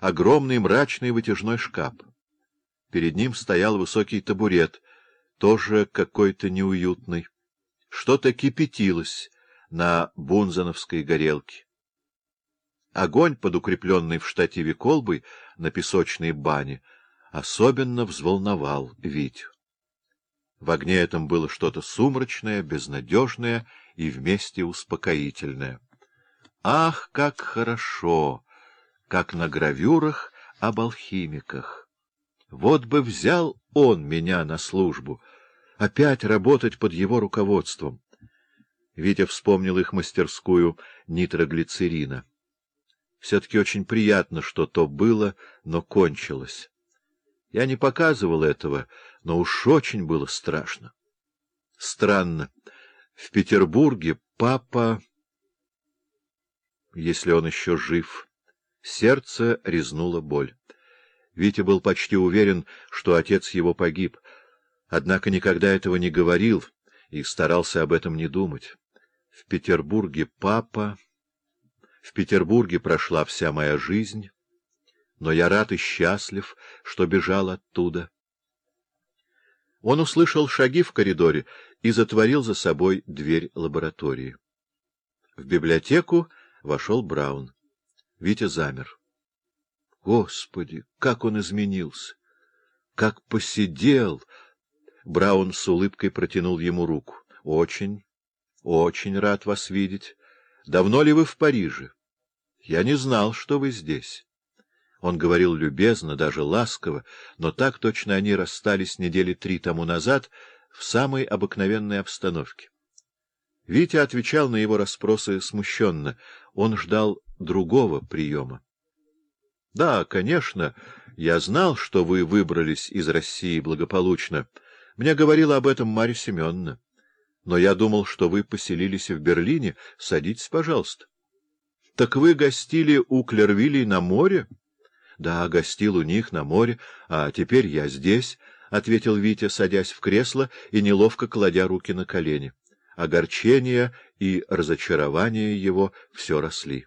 огромный мрачный вытяжной шкаф. Перед ним стоял высокий табурет, тоже какой-то неуютный. Что-то кипятилось на бунзановской горелке. Огонь, под укрепленный в штативе колбой на песочной бане, особенно взволновал Витю. В огне этом было что-то сумрачное, безнадежное и вместе успокоительное. Ах, как хорошо! Как на гравюрах об алхимиках! Вот бы взял он меня на службу, опять работать под его руководством. Витя вспомнил их мастерскую нитроглицерина. Все-таки очень приятно, что то было, но кончилось. Я не показывал этого, но уж очень было страшно. Странно. В Петербурге папа, если он еще жив, сердце резнула боль. Витя был почти уверен, что отец его погиб, однако никогда этого не говорил и старался об этом не думать. В Петербурге папа... В Петербурге прошла вся моя жизнь, но я рад и счастлив, что бежал оттуда. Он услышал шаги в коридоре и затворил за собой дверь лаборатории. В библиотеку вошел Браун. Витя замер. Господи, как он изменился! Как посидел! Браун с улыбкой протянул ему руку. — Очень, очень рад вас видеть. Давно ли вы в Париже? Я не знал, что вы здесь. Он говорил любезно, даже ласково, но так точно они расстались недели три тому назад в самой обыкновенной обстановке. Витя отвечал на его расспросы смущенно. Он ждал другого приема. — Да, конечно, я знал, что вы выбрались из России благополучно. Мне говорила об этом Марья Семеновна. Но я думал, что вы поселились в Берлине. Садитесь, пожалуйста. — Так вы гостили у Клервилей на море? — Да, гостил у них на море, а теперь я здесь, — ответил Витя, садясь в кресло и неловко кладя руки на колени. Огорчение и разочарование его все росли.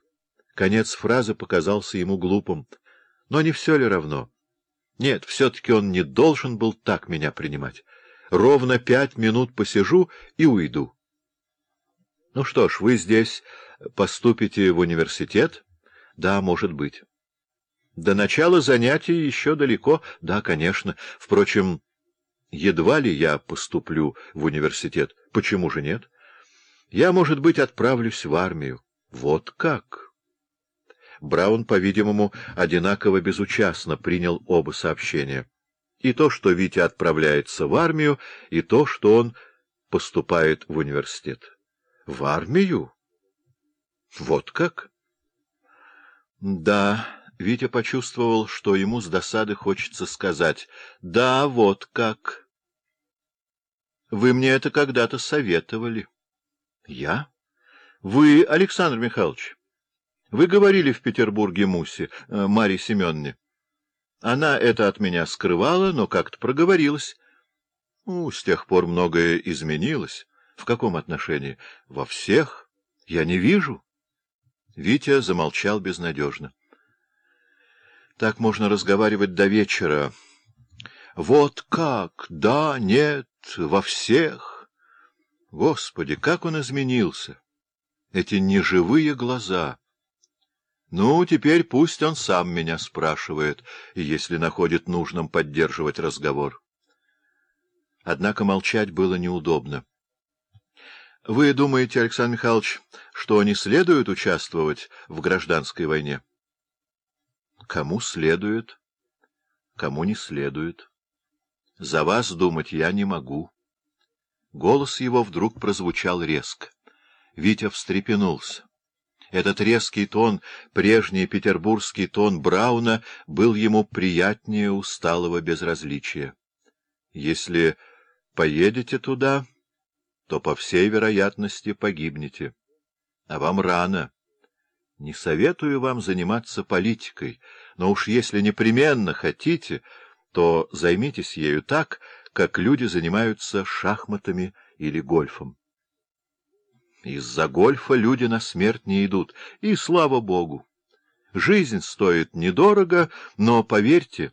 Конец фразы показался ему глупым. Но не все ли равно? Нет, все-таки он не должен был так меня принимать. Ровно пять минут посижу и уйду. Ну что ж, вы здесь поступите в университет? Да, может быть. До начала занятий еще далеко? Да, конечно. Впрочем, едва ли я поступлю в университет. Почему же нет? Я, может быть, отправлюсь в армию. Вот как? Браун, по-видимому, одинаково безучастно принял оба сообщения. И то, что Витя отправляется в армию, и то, что он поступает в университет. В армию? Вот как? Да, Витя почувствовал, что ему с досады хочется сказать. Да, вот как. Вы мне это когда-то советовали. Я? Вы, Александр Михайлович. Вы говорили в Петербурге Мусе, э, Марье Семеновне. Она это от меня скрывала, но как-то проговорилась. Ну, с тех пор многое изменилось. В каком отношении? Во всех. Я не вижу. Витя замолчал безнадежно. Так можно разговаривать до вечера. Вот как? Да, нет, во всех. Господи, как он изменился! Эти неживые глаза! Ну, теперь пусть он сам меня спрашивает, если находит нужным поддерживать разговор. Однако молчать было неудобно. — Вы думаете, Александр Михайлович, что не следует участвовать в гражданской войне? — Кому следует, кому не следует. За вас думать я не могу. Голос его вдруг прозвучал резко. Витя встрепенулся. Этот резкий тон, прежний петербургский тон Брауна, был ему приятнее усталого безразличия. Если поедете туда то, по всей вероятности, погибнете. А вам рано. Не советую вам заниматься политикой, но уж если непременно хотите, то займитесь ею так, как люди занимаются шахматами или гольфом. Из-за гольфа люди на смерть не идут, и слава богу! Жизнь стоит недорого, но, поверьте,